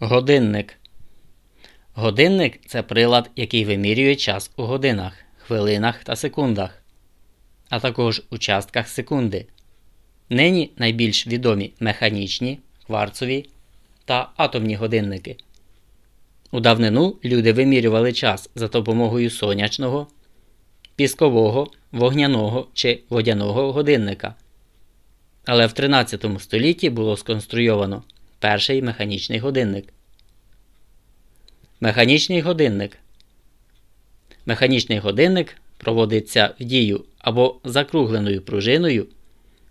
Годинник. Годинник це прилад, який вимірює час у годинах, хвилинах та секундах, а також у частках секунди. Нині найбільш відомі механічні, кварцові та атомні годинники. У давнину люди вимірювали час за допомогою сонячного, піскового, вогняного чи водяного годинника. Але в 13 столітті було сконструйовано перший механічний годинник. Механічний годинник. Механічний годинник проводиться в дію або закругленою пружиною,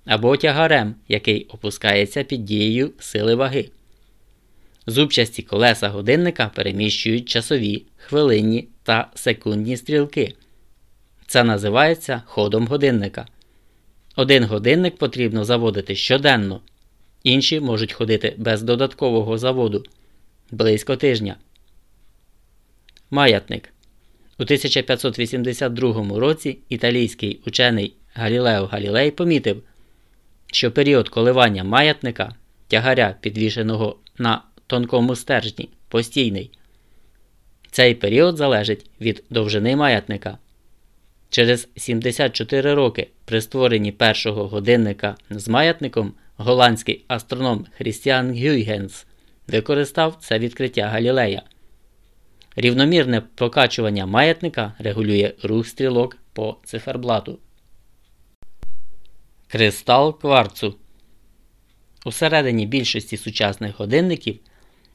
або тягарем, який опускається під дією сили ваги. Зубчасті колеса годинника переміщують часові, хвилинні та секундні стрілки. Це називається ходом годинника. Один годинник потрібно заводити щоденно, інші можуть ходити без додаткового заводу близько тижня. Маятник. У 1582 році італійський учений Галілео Галілей помітив, що період коливання маятника тягаря, підвішеного на тонкому стержні, постійний. Цей період залежить від довжини маятника. Через 74 роки при створенні першого годинника з маятником голландський астроном Хрістіан Гюйгенс використав це відкриття Галілея. Рівномірне прокачування маятника регулює рух стрілок по циферблату. Кристал кварцу. Усередині більшості сучасних годинників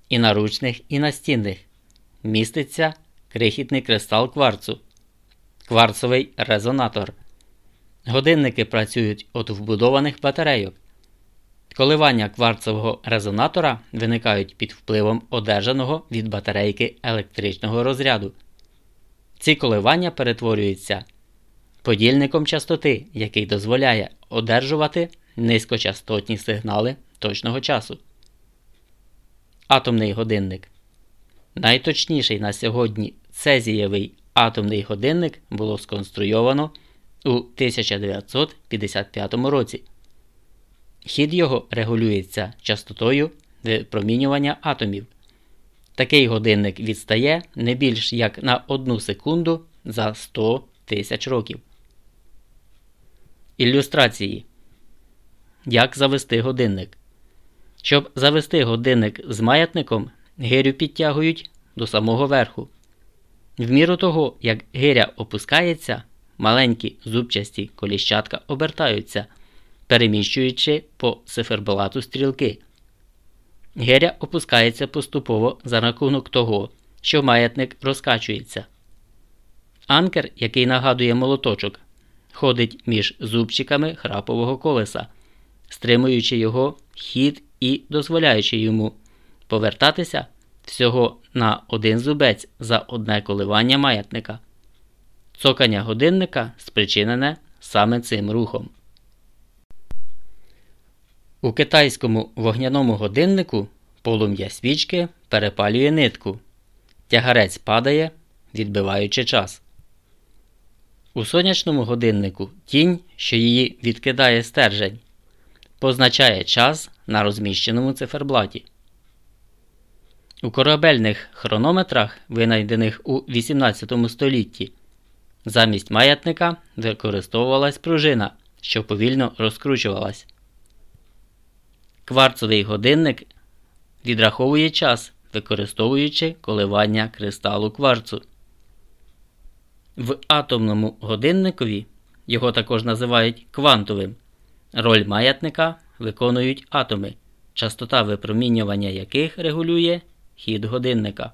і наручних, і настінних міститься крихітний кристал кварцу. Кварцовий резонатор. Годинники працюють від вбудованих батарейок. Коливання кварцового резонатора виникають під впливом одержаного від батарейки електричного розряду. Ці коливання перетворюються подільником частоти, який дозволяє одержувати низькочастотні сигнали точного часу. Атомний годинник. Найточніший на сьогодні цезієвий атомний годинник було сконструйовано у 1955 році. Хід його регулюється частотою випромінювання атомів. Такий годинник відстає не більш як на 1 секунду за 100 тисяч років. Ілюстрації. Як завести годинник. Щоб завести годинник з маятником, гирю підтягують до самого верху. В міру того, як гиря опускається, маленькі зубчасті коліщатка обертаються, переміщуючи по циферблату стрілки. Гиря опускається поступово за рахунок того, що маятник розкачується. Анкер, який нагадує молоточок, ходить між зубчиками храпового колеса, стримуючи його хід і дозволяючи йому повертатися всього на один зубець за одне коливання маятника. Цокання годинника спричинене саме цим рухом. У китайському вогняному годиннику полум'я свічки перепалює нитку. Тягарець падає, відбиваючи час. У сонячному годиннику тінь, що її відкидає стержень, позначає час на розміщеному циферблаті. У корабельних хронометрах, винайдених у 18 столітті, замість маятника використовувалась пружина, що повільно розкручувалась. Кварцовий годинник відраховує час, використовуючи коливання кристалу кварцу. В атомному годинникові його також називають квантовим. Роль маятника виконують атоми, частота випромінювання яких регулює хід годинника.